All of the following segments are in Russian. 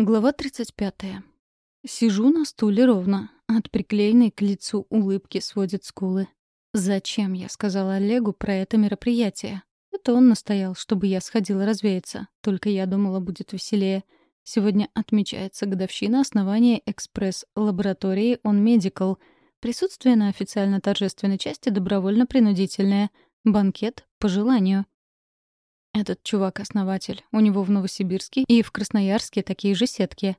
Глава 35. Сижу на стуле ровно. От приклеенной к лицу улыбки сводит скулы. «Зачем я сказала Олегу про это мероприятие?» Это он настоял, чтобы я сходила развеяться. Только я думала, будет веселее. Сегодня отмечается годовщина основания экспресс-лаборатории On Medical. Присутствие на официально торжественной части добровольно-принудительное. Банкет по желанию. Этот чувак-основатель. У него в Новосибирске и в Красноярске такие же сетки.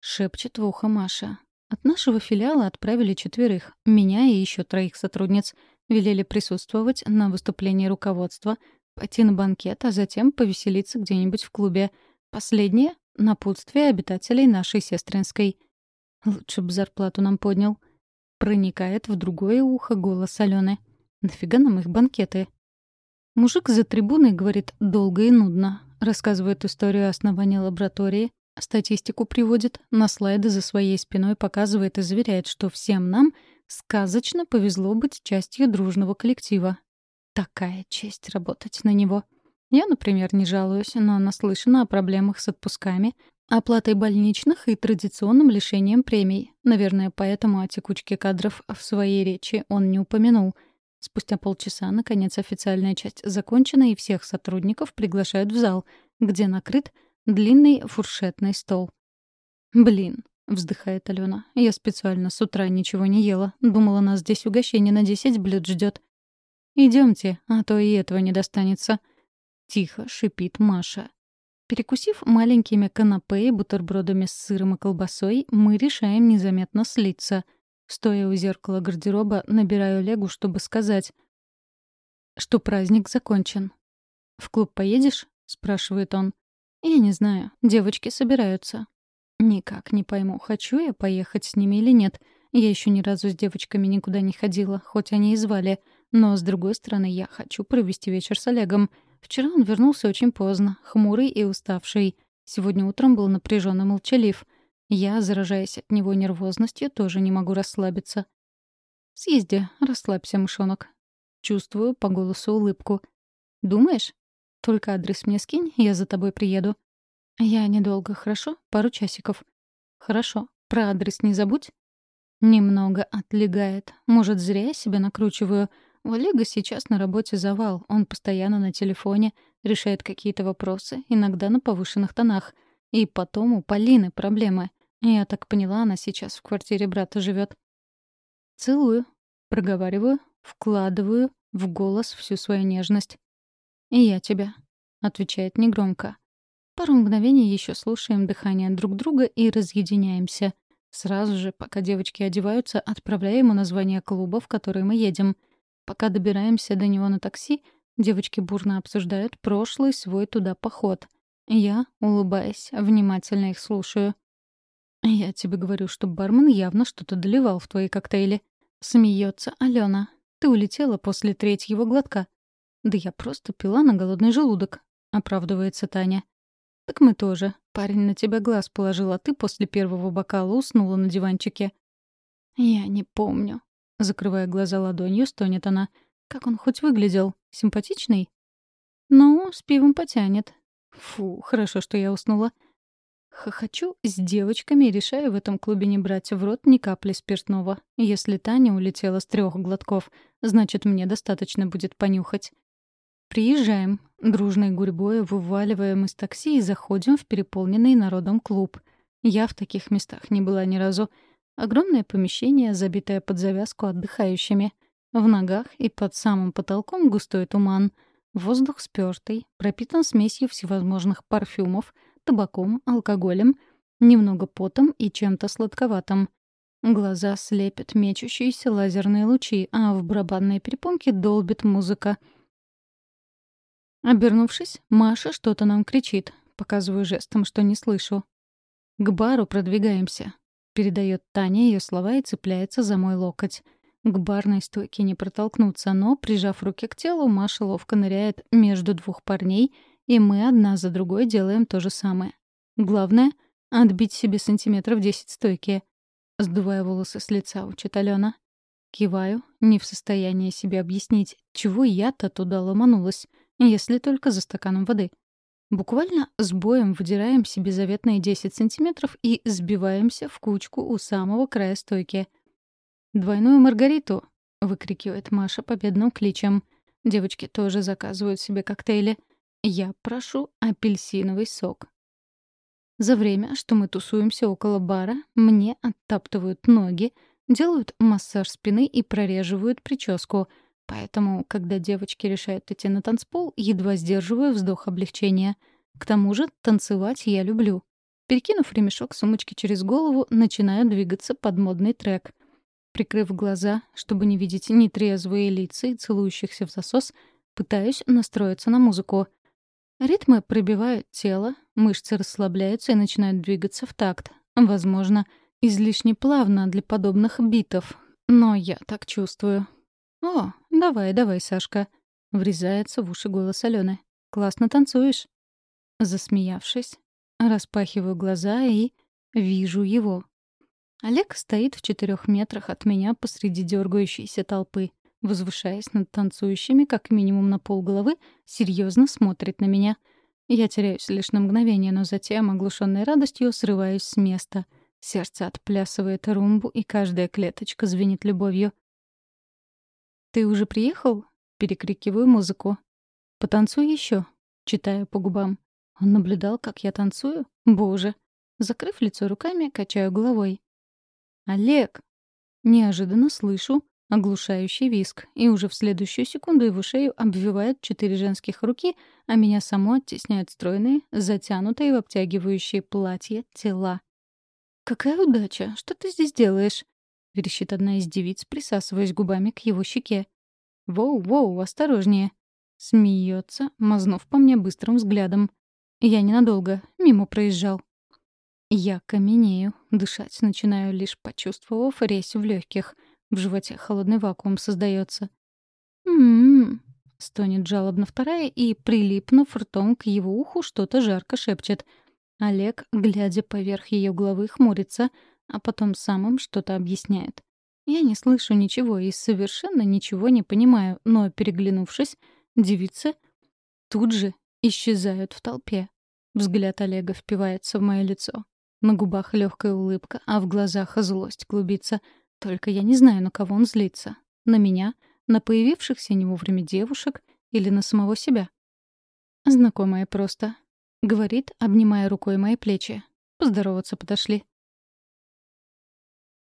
Шепчет в ухо Маша. От нашего филиала отправили четверых. Меня и еще троих сотрудниц. Велели присутствовать на выступлении руководства, пойти на банкет, а затем повеселиться где-нибудь в клубе. Последнее — напутствие обитателей нашей сестринской. Лучше бы зарплату нам поднял. Проникает в другое ухо голос Алены. Нафига нам их банкеты? Мужик за трибуной говорит долго и нудно. Рассказывает историю основания лаборатории, статистику приводит, на слайды за своей спиной показывает и заверяет, что всем нам сказочно повезло быть частью дружного коллектива. Такая честь работать на него. Я, например, не жалуюсь, но наслышана о проблемах с отпусками, оплатой больничных и традиционным лишением премий. Наверное, поэтому о текучке кадров в своей речи он не упомянул — Спустя полчаса, наконец, официальная часть закончена, и всех сотрудников приглашают в зал, где накрыт длинный фуршетный стол. «Блин», — вздыхает Алена, — «я специально с утра ничего не ела. Думала, нас здесь угощение на десять блюд ждет. Идемте, а то и этого не достанется». Тихо шипит Маша. Перекусив маленькими канапе и бутербродами с сыром и колбасой, мы решаем незаметно слиться — Стоя у зеркала гардероба, набираю Легу, чтобы сказать, что праздник закончен. «В клуб поедешь?» — спрашивает он. «Я не знаю. Девочки собираются». Никак не пойму, хочу я поехать с ними или нет. Я еще ни разу с девочками никуда не ходила, хоть они и звали. Но, с другой стороны, я хочу провести вечер с Олегом. Вчера он вернулся очень поздно, хмурый и уставший. Сегодня утром был напряженно молчалив — я, заражаясь от него нервозностью, тоже не могу расслабиться. «Съезди, расслабься, мышонок». Чувствую по голосу улыбку. «Думаешь? Только адрес мне скинь, я за тобой приеду». «Я недолго, хорошо? Пару часиков». «Хорошо. Про адрес не забудь». Немного отлегает. Может, зря я себя накручиваю. У Олега сейчас на работе завал. Он постоянно на телефоне, решает какие-то вопросы, иногда на повышенных тонах. И потом у Полины проблемы. Я так поняла, она сейчас в квартире брата живет. Целую, проговариваю, вкладываю в голос всю свою нежность. «И я тебя», — отвечает негромко. Пару мгновений еще слушаем дыхание друг друга и разъединяемся. Сразу же, пока девочки одеваются, отправляю ему название клуба, в который мы едем. Пока добираемся до него на такси, девочки бурно обсуждают прошлый свой туда поход. Я, улыбаясь, внимательно их слушаю. «Я тебе говорю, что бармен явно что-то доливал в твои коктейли». Смеется Алена. «Ты улетела после третьего глотка». «Да я просто пила на голодный желудок», — оправдывается Таня. «Так мы тоже. Парень на тебя глаз положил, а ты после первого бокала уснула на диванчике». «Я не помню». Закрывая глаза ладонью, стонет она. «Как он хоть выглядел? Симпатичный?» «Ну, с пивом потянет». «Фу, хорошо, что я уснула». Хохочу с девочками и решаю в этом клубе не брать в рот ни капли спиртного. Если Таня улетела с трех глотков, значит, мне достаточно будет понюхать. Приезжаем. Дружной гурьбой вываливаем из такси и заходим в переполненный народом клуб. Я в таких местах не была ни разу. Огромное помещение, забитое под завязку отдыхающими. В ногах и под самым потолком густой туман. Воздух спёртый, пропитан смесью всевозможных парфюмов — табаком, алкоголем, немного потом и чем-то сладковатым. Глаза слепят мечущиеся лазерные лучи, а в барабанной перепонке долбит музыка. Обернувшись, Маша что-то нам кричит. Показываю жестом, что не слышу. «К бару продвигаемся», — передает Таня ее слова и цепляется за мой локоть. К барной стойке не протолкнуться, но, прижав руки к телу, Маша ловко ныряет между двух парней — и мы одна за другой делаем то же самое. Главное — отбить себе сантиметров десять стойки. Сдувая волосы с лица, учит Алена. Киваю, не в состоянии себе объяснить, чего я-то туда ломанулась, если только за стаканом воды. Буквально с боем выдираем себе заветные 10 сантиметров и сбиваемся в кучку у самого края стойки. «Двойную Маргариту!» — выкрикивает Маша победным кличем. Девочки тоже заказывают себе коктейли. Я прошу апельсиновый сок. За время, что мы тусуемся около бара, мне оттаптывают ноги, делают массаж спины и прореживают прическу — Поэтому, когда девочки решают идти на танцпол, едва сдерживаю вздох облегчения. К тому же танцевать я люблю. Перекинув ремешок сумочки через голову, начинаю двигаться под модный трек. Прикрыв глаза, чтобы не видеть нетрезвые лица и целующихся в засос, пытаюсь настроиться на музыку. Ритмы пробивают тело, мышцы расслабляются и начинают двигаться в такт. Возможно, излишне плавно для подобных битов, но я так чувствую. «О, давай, давай, Сашка!» — врезается в уши голос Алены. «Классно танцуешь!» Засмеявшись, распахиваю глаза и вижу его. Олег стоит в четырех метрах от меня посреди дергающейся толпы. Возвышаясь над танцующими, как минимум на полголовы, серьезно смотрит на меня. Я теряюсь лишь на мгновение, но затем, оглушенной радостью, срываюсь с места. Сердце отплясывает румбу, и каждая клеточка звенит любовью. «Ты уже приехал?» — перекрикиваю музыку. «Потанцуй еще», — читаю по губам. Он наблюдал, как я танцую? Боже. Закрыв лицо руками, качаю головой. «Олег!» Неожиданно слышу оглушающий виск, и уже в следующую секунду его шею обвивают четыре женских руки, а меня само оттесняют стройные, затянутые в обтягивающие платья тела. «Какая удача! Что ты здесь делаешь?» — верещит одна из девиц, присасываясь губами к его щеке. «Воу-воу, осторожнее!» Смеется, мазнув по мне быстрым взглядом. Я ненадолго, мимо проезжал. Я каменею, дышать начинаю, лишь почувствовав резь в легких. В животе холодный вакуум создается. «М-м-м», стонет жалобно вторая и, прилипнув ртом к его уху, что-то жарко шепчет. Олег, глядя поверх ее головы, хмурится — а потом самым что-то объясняет. Я не слышу ничего и совершенно ничего не понимаю, но, переглянувшись, девицы тут же исчезают в толпе. Взгляд Олега впивается в мое лицо. На губах легкая улыбка, а в глазах злость клубится. Только я не знаю, на кого он злится. На меня, на появившихся не вовремя девушек или на самого себя. Знакомая просто. Говорит, обнимая рукой мои плечи. Поздороваться подошли.